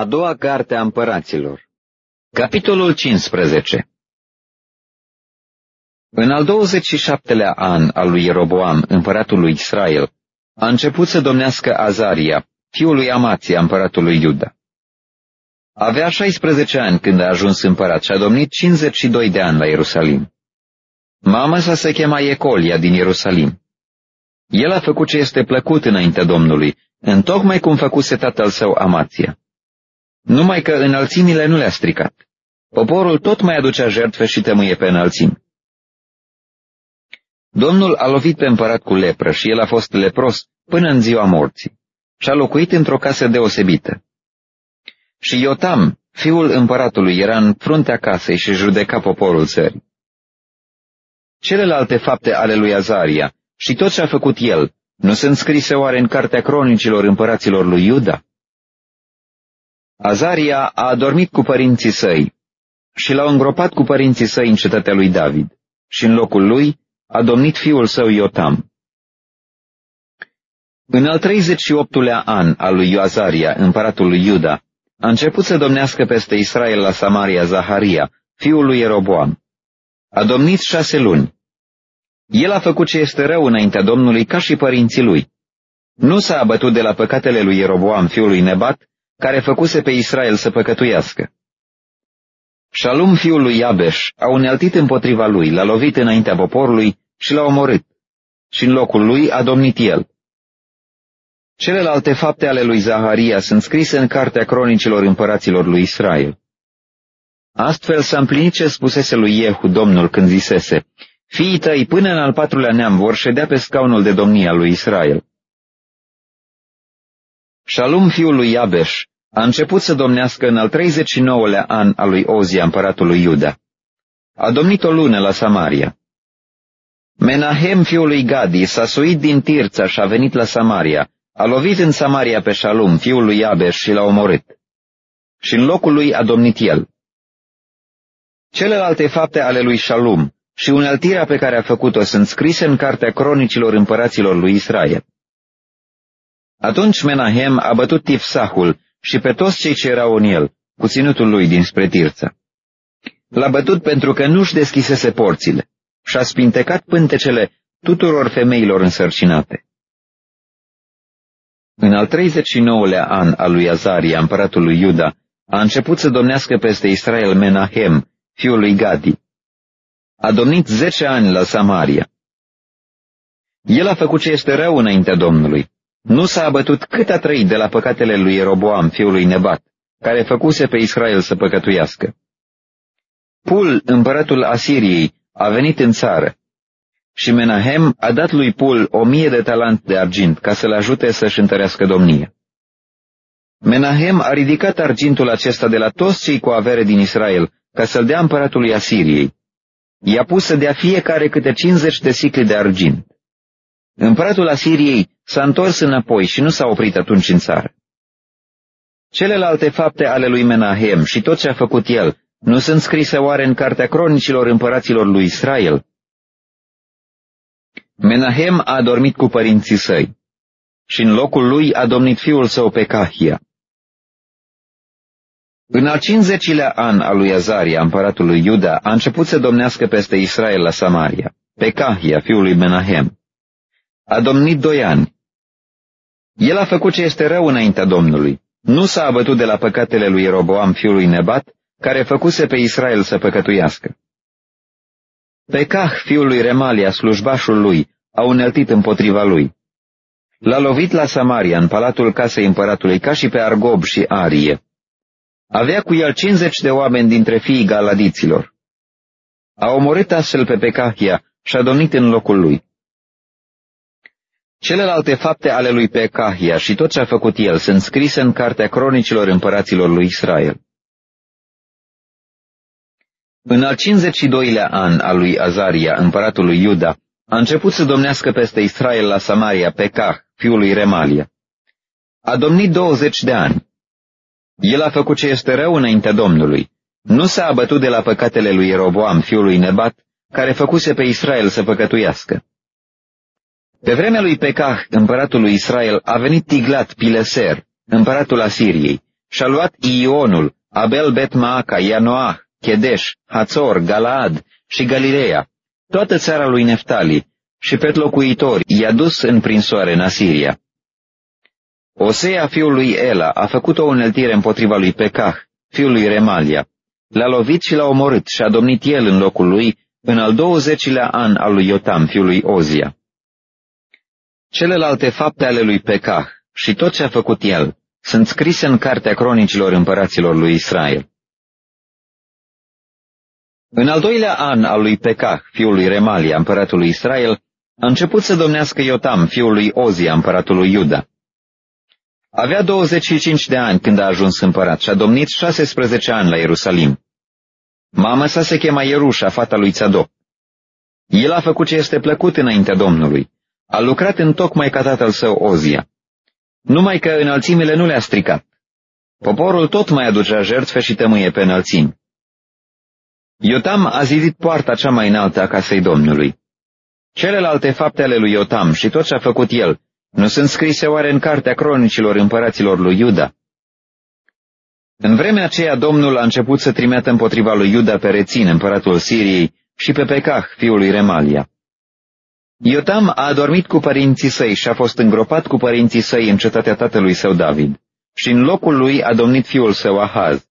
A doua carte a împăraților Capitolul 15 În al 27-lea an al lui Jeroboam, împăratul lui Israel, a început să domnească Azaria, fiul lui Amația, împăratul lui Iuda. Avea 16 ani când a ajuns împărat și a domnit 52 de ani la Ierusalim. Mama sa se chema Ecolia din Ierusalim. El a făcut ce este plăcut înaintea Domnului, întocmai cum făcuse tatăl său Amația. Numai că înălțimile nu le-a stricat. Poporul tot mai aducea jertfe și tămâie pe înălțimi. Domnul a lovit pe împărat cu lepră și el a fost lepros până în ziua morții și a locuit într-o casă deosebită. Și Iotam, fiul împăratului, era în fruntea casei și judeca poporul țării. Celelalte fapte ale lui Azaria și tot ce a făcut el, nu sunt scrise oare în cartea cronicilor împăraților lui Iuda? Azaria a adormit cu părinții săi și l-au îngropat cu părinții săi în cetatea lui David și în locul lui a domnit fiul său Iotam. În al 38-lea an al lui Ioazaria, împăratul lui Iuda, a început să domnească peste Israel la Samaria Zaharia, fiul lui Eroboam. A domnit șase luni. El a făcut ce este rău înaintea Domnului ca și părinții lui. Nu s-a abătut de la păcatele lui Eroboam, fiul lui Nebat, care făcuse pe Israel să păcătuiască. Shalum, fiul lui Iabeș, a uneltit împotriva lui, l-a lovit înaintea poporului și l-a omorât, și în locul lui a domnit el. Celelalte fapte ale lui Zaharia sunt scrise în cartea cronicilor împăraților lui Israel. Astfel s-a împlinit ce spusese lui Iehu, Domnul, când zisese, Fiii tăi până în al patrulea neam vor ședea pe scaunul de domnia lui Israel. Shalum, fiul lui Iabeș, a început să domnească în al 39-lea an al lui Ozia, împăratul lui Iuda. A domnit o lună la Samaria. Menahem, fiul lui Gadi, s-a suit din Tirța și a venit la Samaria. A lovit în Samaria pe Shalum, fiul lui Iabeș, și l-a omorât. Și în locul lui a domnit el. Celelalte fapte ale lui Shalum și uneltirea pe care a făcut-o sunt scrise în cartea cronicilor împăraților lui Israel. Atunci Menahem a bătut Tifsahul și pe toți cei ce erau în el, cu ținutul lui dinspre Tirță. L-a bătut pentru că nu-și deschisese porțile și a spintecat pântecele tuturor femeilor însărcinate. În al 39-lea an al lui Azaria, împăratul lui Iuda, a început să domnească peste Israel Menahem, fiul lui Gadi. A domnit zece ani la Samaria. El a făcut ce este rău înaintea Domnului nu s-a abătut cât a trăit de la păcatele lui Eroboam, fiul lui Nebat, care făcuse pe Israel să păcătuiască. Pul, împăratul Asiriei, a venit în țară și Menahem a dat lui Pul o mie de talent de argint ca să-l ajute să-și întărească domnia. Menahem a ridicat argintul acesta de la toți cei cu avere din Israel ca să-l dea împăratului Asiriei. I-a pus să dea fiecare câte 50 de sicli de argint. Împăratul Asiriei s-a întors înapoi și nu s-a oprit atunci în țară. Celelalte fapte ale lui Menahem și tot ce a făcut el nu sunt scrise oare în cartea cronicilor împăraților lui Israel? Menahem a dormit cu părinții săi și în locul lui a domnit fiul său pe Cahia. În al cincizecilea an al lui Azaria, împăratul lui Iuda, a început să domnească peste Israel la Samaria, pe Cahia, fiul lui Menahem. A domnit doi ani. El a făcut ce este rău înaintea Domnului. Nu s-a abătut de la păcatele lui Roboam, fiul lui Nebat, care făcuse pe Israel să păcătuiască. Pe Cah, fiul lui Remalia, slujbașul lui, a uneltit împotriva lui. L-a lovit la Samaria, în palatul casei împăratului, ca și pe Argob și Arie. Avea cu el 50 de oameni dintre fiii galadiților. A omorât astfel pe Pecahia și a domnit în locul lui. Celelalte fapte ale lui Pecahia și tot ce a făcut el sunt scrise în cartea cronicilor împăraților lui Israel. În al 52-lea an al lui Azaria, împăratul lui Iuda, a început să domnească peste Israel la Samaria Pecah, fiul lui Remalia. A domnit 20 de ani. El a făcut ce este rău înaintea Domnului. Nu s-a abătut de la păcatele lui Eroboam, fiul lui Nebat, care făcuse pe Israel să păcătuiască. Pe vremea lui Pecah, împăratul lui Israel, a venit Tiglat Pileser, împăratul Asiriei, și-a luat Ionul, Abel Betmaaca, Ianoah, Chedeș, Hațor, Galaad și Galileea, toată țara lui Neftali, și pe locuitori i-a dus în prinsoare în Asiria. Osea fiul lui Ela a făcut o uneltire împotriva lui Pecah, fiul lui Remalia. L-a lovit și l-a omorât și a domnit el în locul lui în al douăzecilea an al lui Iotam, fiul lui Ozia. Celelalte fapte ale lui Pecah și tot ce a făcut el sunt scrise în cartea cronicilor împăraților lui Israel. În al doilea an al lui Pecah, fiul lui Remalia, împăratul lui Israel, a început să domnească Iotam, fiul lui Ozia, împăratul lui Iuda. Avea 25 de ani când a ajuns împărat și a domnit 16 ani la Ierusalim. Mama sa se chema Ierușa, fata lui Tzadok. El a făcut ce este plăcut înaintea Domnului. A lucrat în tocmai ca tatăl său Ozia. Numai că înălțimile nu le-a stricat. Poporul tot mai aducea jertfe și tămâie pe înălțimi. Iotam a zidit poarta cea mai înaltă a casei Domnului. Celelalte fapte ale lui Iotam și tot ce a făcut el, nu sunt scrise oare în cartea cronicilor împăraților lui Iuda? În vremea aceea Domnul a început să trimeată împotriva lui Iuda pe Rețin, împăratul Siriei, și pe Pecah, fiul lui Remalia. Iotam a adormit cu părinții săi și a fost îngropat cu părinții săi în cetatea tatălui său David, și în locul lui a domnit fiul său Ahaz.